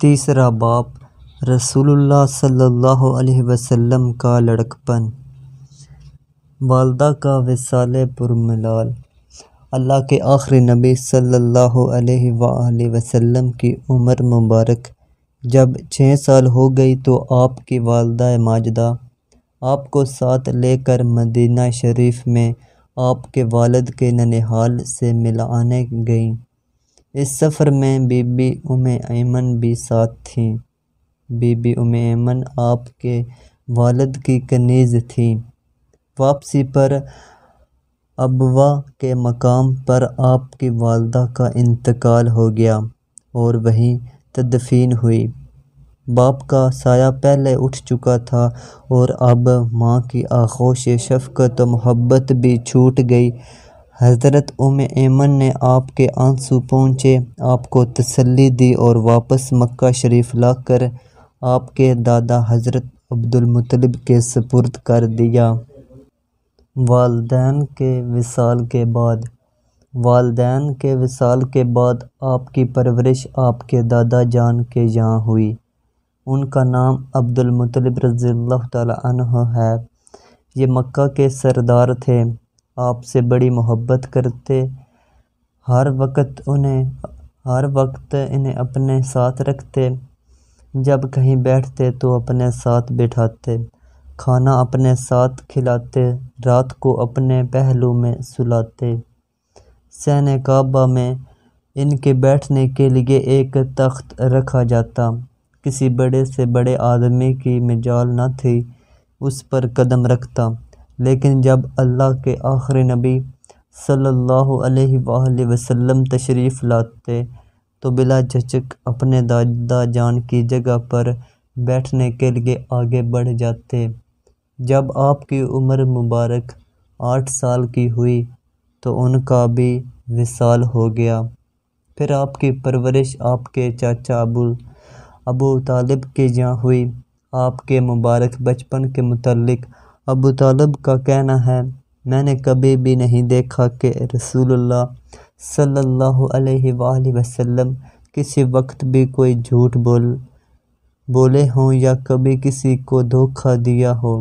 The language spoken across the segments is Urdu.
تیسرا باب رسول اللہ صلی اللہ علیہ وسلم کا لڑکپن۔ والدہ کا وصال پرملال۔ اللہ کے آخری نبی صلی اللہ علیہ وآلہ وسلم کی عمر مبارک۔ جب چھ سال ہو گئی تو آپ کی والدہ ماجدہ۔ آپ کو ساتھ لے کر مدینہ شریف میں آپ کے والد کے ننھیال سے ملانے گئیں۔ اس سفر میں بی بی ام ایمن بھی ساتھ تھیں۔ بی بی ام ایمن آپ کے والد کی کنیز تھیں۔ واپسی پر ابوا کے مقام پر آپ کی والدہ کا انتقال ہو گیا اور وہیں تدفین ہوئی۔ باپ کا سایہ پہلے اٹھ چکا تھا اور اب ماں کی آغوش شفقت و محبت بھی چھوٹ گئی۔ حضرت ام ایمن نے آپ کے آنسو پونچھے آپ کو تسلی دی اور واپس مکہ شریف لا کر آپ کے دادا حضرت عبدالمطلب کے سپرد کر دیا۔ والدین کے وصال کے بعد، والدین کے وصال کے بعد آپ کی پرورش آپ کے دادا جان کے یہاں ہوئی۔ ان کا نام عبدالمطلب رضی اللہ تعالیٰ عنہ ہے۔ یہ مکہ کے سردار تھے۔ آپ سے بڑی محبت کرتے، ہر وقت انہیں، ہر وقت انہیں اپنے ساتھ رکھتے۔ جب کہیں بیٹھتے تو اپنے ساتھ بٹھاتے، کھانا اپنے ساتھ کھلاتے، رات کو اپنے پہلو میں سلاتے۔ سین کعبہ میں ان کے بیٹھنے کے لیے ایک تخت رکھا جاتا۔ کسی بڑے سے بڑے آدمی کی مجال نہ تھی، اس پر قدم رکھتا۔ لیکن جب اللہ کے آخری نبی صلی اللہ علیہ وآلہ وسلم تشریف لاتے تو بلا جھجک اپنے دادا جان کی جگہ پر بیٹھنے کے لیے آگے بڑھ جاتے۔ جب آپ کی عمر مبارک آٹھ سال کی ہوئی تو ان کا بھی وصال ہو گیا۔ پھر آپ کی پرورش آپ کے چاچا ابو ابو طالب کے یہاں ہوئی۔ آپ کے مبارک بچپن کے متعلق ابو طالب کا کہنا ہے، میں نے کبھی بھی نہیں دیکھا کہ رسول اللہ صلی اللہ علیہ وآلہ وسلم کسی وقت بھی کوئی جھوٹ بول، بولے ہوں یا کبھی کسی کو دھوکہ دیا ہو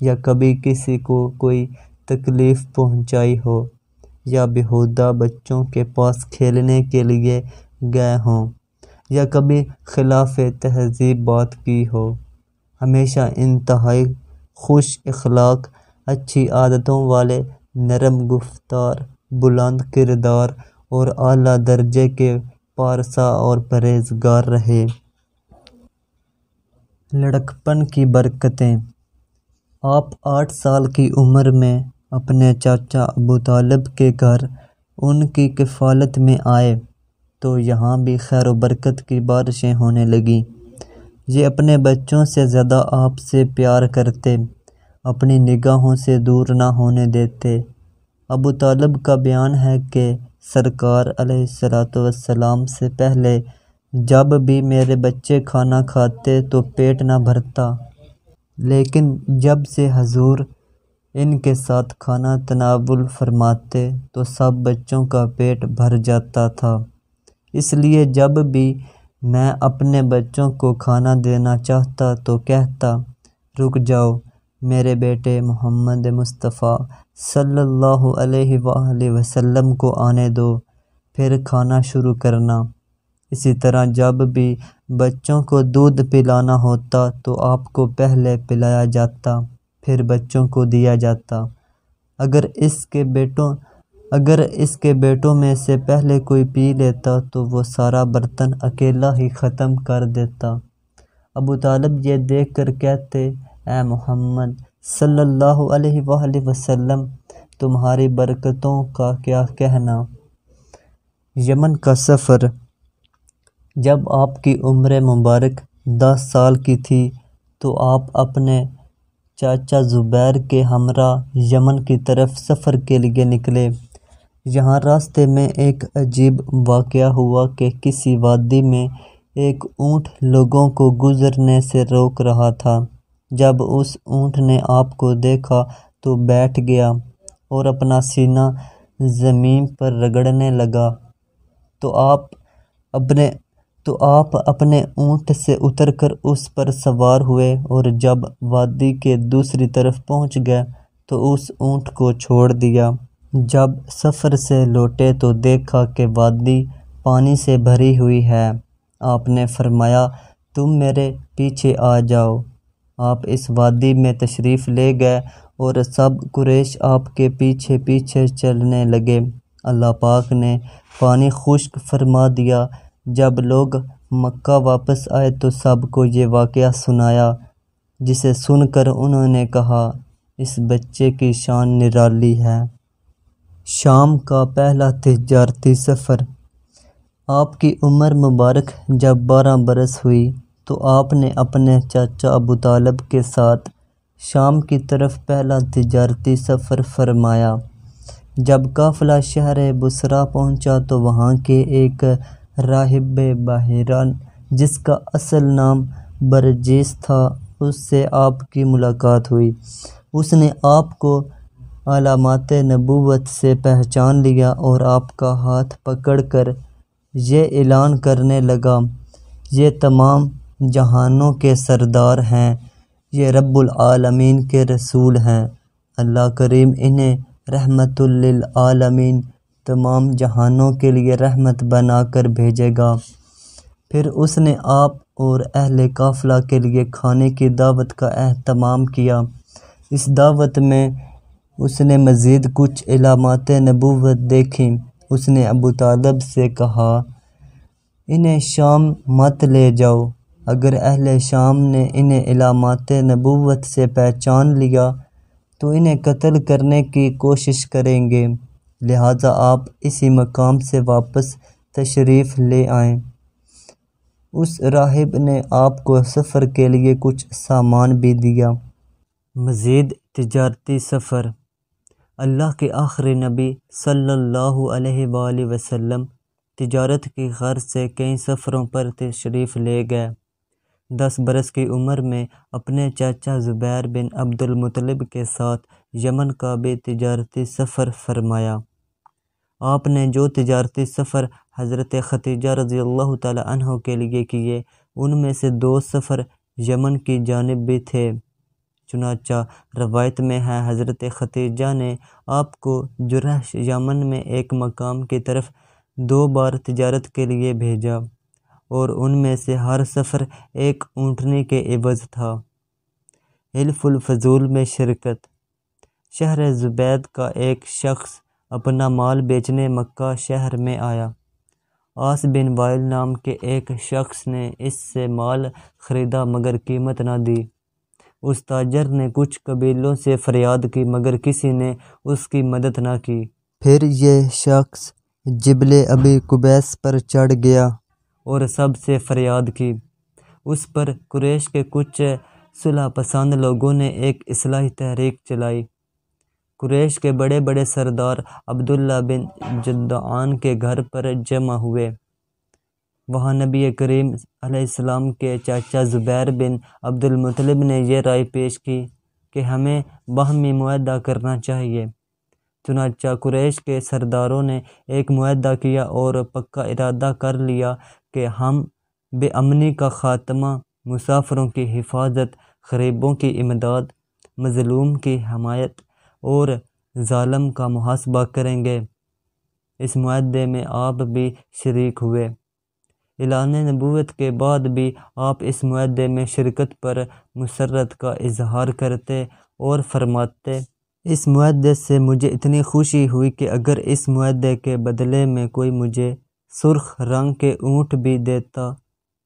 یا کبھی کسی کو کوئی تکلیف پہنچائی ہو یا بیہودہ بچوں کے پاس کھیلنے کے لیے گئے ہوں یا کبھی خلاف تہذیب بات کی ہو، ہمیشہ انتہائی خوش اخلاق، اچھی عادتوں والے، نرم گفتار، بلند کردار اور اعلیٰ درجے کے پارسا اور پرہیزگار رہے۔ لڑکپن کی برکتیں۔ آپ آٹھ سال کی عمر میں اپنے چاچا ابو طالب کے گھر ان کی کفالت میں آئے تو یہاں بھی خیر و برکت کی بارشیں ہونے لگیں۔ یہ اپنے بچوں سے زیادہ آپ سے پیار کرتے، اپنی نگاہوں سے دور نہ ہونے دیتے۔ ابو طالب کا بیان ہے کہ سرکار علیہ الصلاۃ والسلام سے پہلے جب بھی میرے بچے کھانا کھاتے تو پیٹ نہ بھرتا، لیکن جب سے حضور ان کے ساتھ کھانا تناول فرماتے تو سب بچوں کا پیٹ بھر جاتا تھا۔ اس لیے جب بھی میں اپنے بچوں کو کھانا دینا چاہتا تو کہتا، رک جاؤ، میرے بیٹے محمد مصطفیٰ صلی اللہ علیہ وآلہ وسلم کو آنے دو، پھر کھانا شروع کرنا۔ اسی طرح جب بھی بچوں کو دودھ پلانا ہوتا تو آپ کو پہلے پلایا جاتا، پھر بچوں کو دیا جاتا۔ اگر اس کے بیٹوں اگر اس کے بیٹوں میں سے پہلے کوئی پی لیتا تو وہ سارا برتن اکیلا ہی ختم کر دیتا۔ ابو طالب یہ دیکھ کر کہتے، اے محمد، صلی اللہ علیہ وآلہ وسلم، تمہاری برکتوں کا کیا کہنا؟ یمن کا سفر۔ جب آپ کی عمر مبارک دس سال کی تھی تو آپ اپنے چاچا زبیر کے ہمراہ یمن کی طرف سفر کے لیے نکلے۔ یہاں راستے میں ایک عجیب واقعہ ہوا کہ کسی وادی میں ایک اونٹ لوگوں کو گزرنے سے روک رہا تھا۔ جب اس اونٹ نے آپ کو دیکھا تو بیٹھ گیا اور اپنا سینہ زمین پر رگڑنے لگا۔ تو آپ اپنے، تو آپ اپنے اونٹ سے اتر کر اس پر سوار ہوئے اور جب وادی کے دوسری طرف پہنچ گئے تو اس اونٹ کو چھوڑ دیا۔ جب سفر سے لوٹے تو دیکھا کہ وادی پانی سے بھری ہوئی ہے۔ آپ نے فرمایا، تم میرے پیچھے آ جاؤ۔ آپ اس وادی میں تشریف لے گئے اور سب قریش آپ کے پیچھے پیچھے چلنے لگے۔ اللہ پاک نے پانی خشک فرما دیا۔ جب لوگ مکہ واپس آئے تو سب کو یہ واقعہ سنایا، جسے سن کر انہوں نے کہا، اس بچے کی شان نرالی ہے۔ شام کا پہلا تجارتی سفر۔ آپ کی عمر مبارک جب بارہ برس ہوئی تو آپ نے اپنے چاچا ابو طالب کے ساتھ شام کی طرف پہلا تجارتی سفر فرمایا۔ جب قافلہ شہر بسرا پہنچا تو وہاں کے ایک راہب باہران، جس کا اصل نام برجیس تھا، اس سے آپ کی ملاقات ہوئی۔ اس نے آپ کو علامات نبوت سے پہچان لیا اور آپ کا ہاتھ پکڑ کر یہ اعلان کرنے لگا، یہ تمام جہانوں کے سردار ہیں، یہ رب العالمین کے رسول ہیں۔ اللہ کریم انہیں رحمت للعالمین تمام جہانوں کے لیے رحمت بنا کر بھیجے گا۔ پھر اس نے آپ اور اہل قافلہ کے لیے کھانے کی دعوت کا اہتمام کیا۔ اس دعوت میں اس نے مزید کچھ علامات نبوت دیکھیں۔ اس نے ابو طالب سے کہا، انہیں شام مت لے جاؤ۔ اگر اہل شام نے انہیں علامات نبوت سے پہچان لیا، تو انہیں قتل کرنے کی کوشش کریں گے۔ لہٰذا آپ اسی مقام سے واپس تشریف لے آئیں۔ اس راہب نے آپ کو سفر کے لیے کچھ سامان بھی دیا۔ مزید تجارتی سفر۔ اللہ کے آخری نبی صلی اللہ علیہ وآلہ وسلم تجارت کی غرض سے کئی سفروں پر تشریف لے گئے۔ دس برس کی عمر میں اپنے چاچا زبیر بن عبد المطلب کے ساتھ یمن کا بھی تجارتی سفر فرمایا۔ آپ نے جو تجارتی سفر حضرت ختیجہ رضی اللہ تعالی عنہ کے لیے کیے، ان میں سے دو سفر یمن کی جانب بھی تھے۔ چنانچہ روایت میں ہے، حضرت ختیجہ نے آپ کو جرحش یمن میں ایک مقام کی طرف دو بار تجارت کے لیے بھیجا اور ان میں سے ہر سفر ایک اونٹنی کے عوض تھا۔ حلف الفضول میں شرکت۔ شہر زبید کا ایک شخص اپنا مال بیچنے مکہ شہر میں آیا۔ آس بن وائل نام کے ایک شخص نے اس سے مال خریدا مگر قیمت نہ دی۔ اس تاجر نے کچھ قبیلوں سے فریاد کی مگر کسی نے اس کی مدد نہ کی۔ پھر یہ شخص جبل ابی قبیس پر چڑھ گیا۔ اور سب سے فریاد کی۔ اس پر قریش کے کچھ صلح پسند لوگوں نے ایک اصلاحی تحریک چلائی۔ قریش کے بڑے بڑے سردار عبداللہ بن جدعان کے گھر پر جمع ہوئے۔ وہاں نبی کریم علیہ السلام کے چاچا زبیر بن عبد المطلب نے یہ رائے پیش کی کہ ہمیں باہمی معاہدہ کرنا چاہیے۔ چنانچہ قریش کے سرداروں نے ایک معاہدہ کیا اور پکا ارادہ کر لیا کہ ہم بے امنی کا خاتمہ، مسافروں کی حفاظت، غریبوں کی امداد، مظلوم کی حمایت اور ظالم کا محاسبہ کریں گے۔ اس معاہدے میں آپ بھی شریک ہوئے۔ اعلان نبوت کے بعد بھی آپ اس معاہدے میں شرکت پر مسرت کا اظہار کرتے اور فرماتے، اس معاہدے سے مجھے اتنی خوشی ہوئی کہ اگر اس معاہدے کے بدلے میں کوئی مجھے سرخ رنگ کے اونٹ بھی دیتا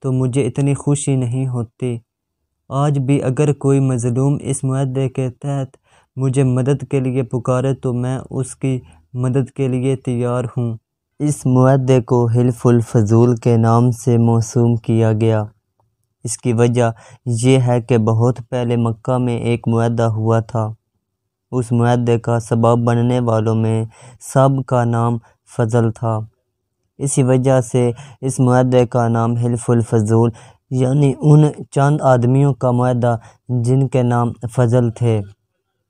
تو مجھے اتنی خوشی نہیں ہوتی۔ آج بھی اگر کوئی مظلوم اس معاہدے کے تحت مجھے مدد کے لیے پکارے تو میں اس کی مدد کے لیے تیار ہوں۔ اس معاہدے کو حلف الفضول کے نام سے موسوم کیا گیا۔ اس کی وجہ یہ ہے کہ بہت پہلے مکہ میں ایک معاہدہ ہوا تھا۔ اس معاہدے کا سبب بننے والوں میں سب کا نام فضل تھا۔ اسی وجہ سے اس معاہدے کا نام حلف الفضول یعنی ان چند آدمیوں کا معاہدہ جن کے نام فضل تھے۔